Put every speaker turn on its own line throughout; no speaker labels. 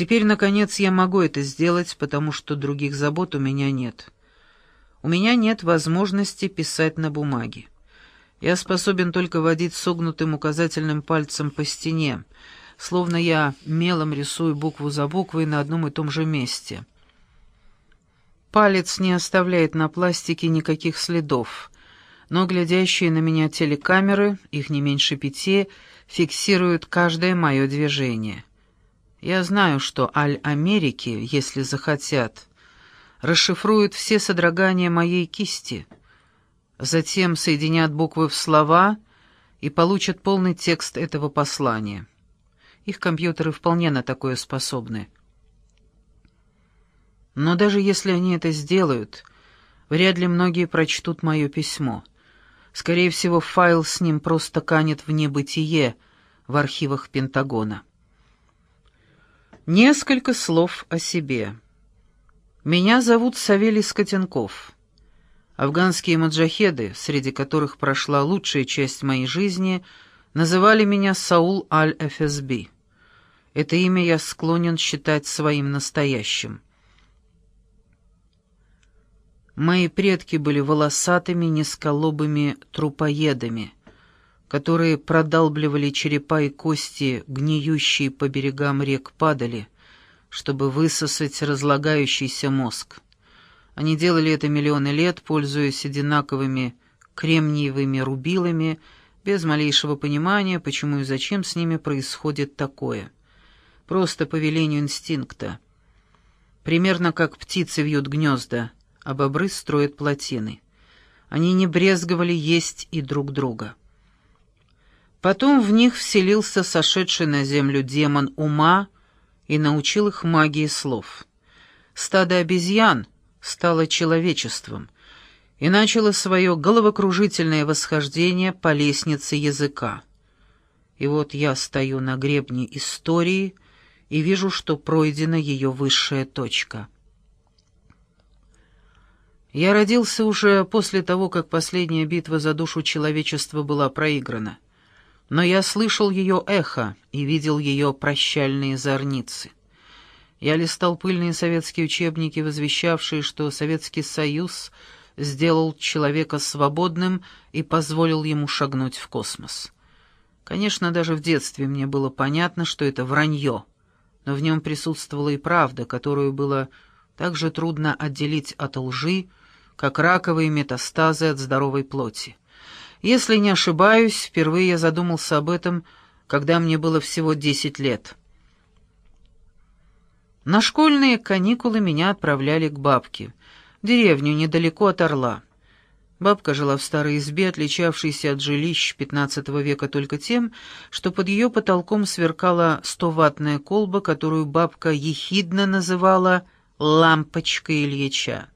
Теперь, наконец, я могу это сделать, потому что других забот у меня нет. У меня нет возможности писать на бумаге. Я способен только водить согнутым указательным пальцем по стене, словно я мелом рисую букву за буквой на одном и том же месте. Палец не оставляет на пластике никаких следов, но глядящие на меня телекамеры, их не меньше пяти, фиксируют каждое мое движение. Я знаю, что Аль-Америки, если захотят, расшифруют все содрогания моей кисти, затем соединят буквы в слова и получат полный текст этого послания. Их компьютеры вполне на такое способны. Но даже если они это сделают, вряд ли многие прочтут мое письмо. Скорее всего, файл с ним просто канет в небытие в архивах Пентагона. Несколько слов о себе. Меня зовут Савелий Скотенков. Афганские маджахеды, среди которых прошла лучшая часть моей жизни, называли меня Саул Аль-ФСБ. Это имя я склонен считать своим настоящим. Мои предки были волосатыми, низколобыми трупоедами — которые продалбливали черепа и кости, гниющие по берегам рек падали, чтобы высосать разлагающийся мозг. Они делали это миллионы лет, пользуясь одинаковыми кремниевыми рубилами, без малейшего понимания, почему и зачем с ними происходит такое. Просто по велению инстинкта. Примерно как птицы вьют гнезда, а бобры строят плотины. Они не брезговали есть и друг друга. Потом в них вселился сошедший на землю демон ума и научил их магии слов. Стадо обезьян стало человечеством и начало свое головокружительное восхождение по лестнице языка. И вот я стою на гребне истории и вижу, что пройдена ее высшая точка. Я родился уже после того, как последняя битва за душу человечества была проиграна но я слышал ее эхо и видел ее прощальные зорницы. Я листал пыльные советские учебники, возвещавшие, что Советский Союз сделал человека свободным и позволил ему шагнуть в космос. Конечно, даже в детстве мне было понятно, что это вранье, но в нем присутствовала и правда, которую было так же трудно отделить от лжи, как раковые метастазы от здоровой плоти. Если не ошибаюсь, впервые я задумался об этом, когда мне было всего десять лет. На школьные каникулы меня отправляли к бабке, в деревню недалеко от Орла. Бабка жила в старой избе, отличавшейся от жилищ XV века только тем, что под ее потолком сверкала стоватная колба, которую бабка ехидно называла «лампочкой Ильича».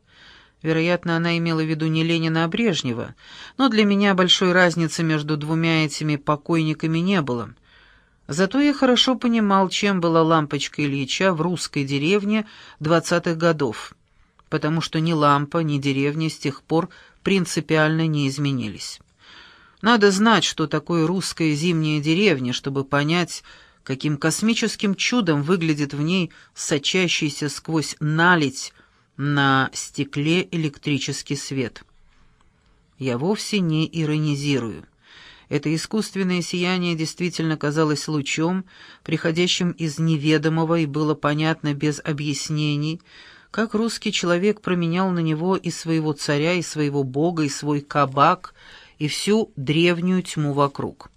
Вероятно, она имела в виду не Ленина, а Брежнева, но для меня большой разницы между двумя этими покойниками не было. Зато я хорошо понимал, чем была лампочка Ильича в русской деревне двадцатых годов, потому что ни лампа, ни деревня с тех пор принципиально не изменились. Надо знать, что такое русская зимняя деревня, чтобы понять, каким космическим чудом выглядит в ней сочащийся сквозь наледь на стекле электрический свет. Я вовсе не иронизирую. Это искусственное сияние действительно казалось лучом, приходящим из неведомого, и было понятно без объяснений, как русский человек променял на него и своего царя, и своего бога, и свой кабак, и всю древнюю тьму вокруг.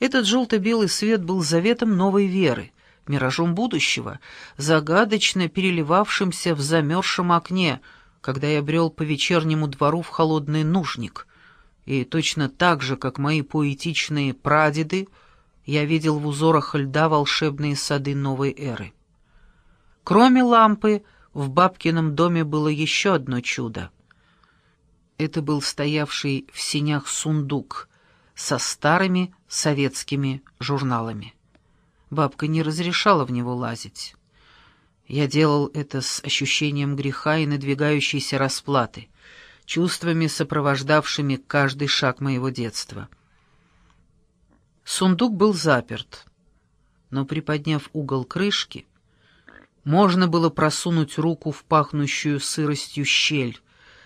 Этот желто-белый свет был заветом новой веры — миражом будущего, загадочно переливавшимся в замерзшем окне, когда я брел по вечернему двору в холодный нужник. И точно так же, как мои поэтичные прадеды, я видел в узорах льда волшебные сады новой эры. Кроме лампы, в бабкином доме было еще одно чудо. Это был стоявший в синях сундук со старыми советскими журналами. Бабка не разрешала в него лазить. Я делал это с ощущением греха и надвигающейся расплаты, чувствами, сопровождавшими каждый шаг моего детства. Сундук был заперт, но, приподняв угол крышки, Можно было просунуть руку в пахнущую сыростью щель,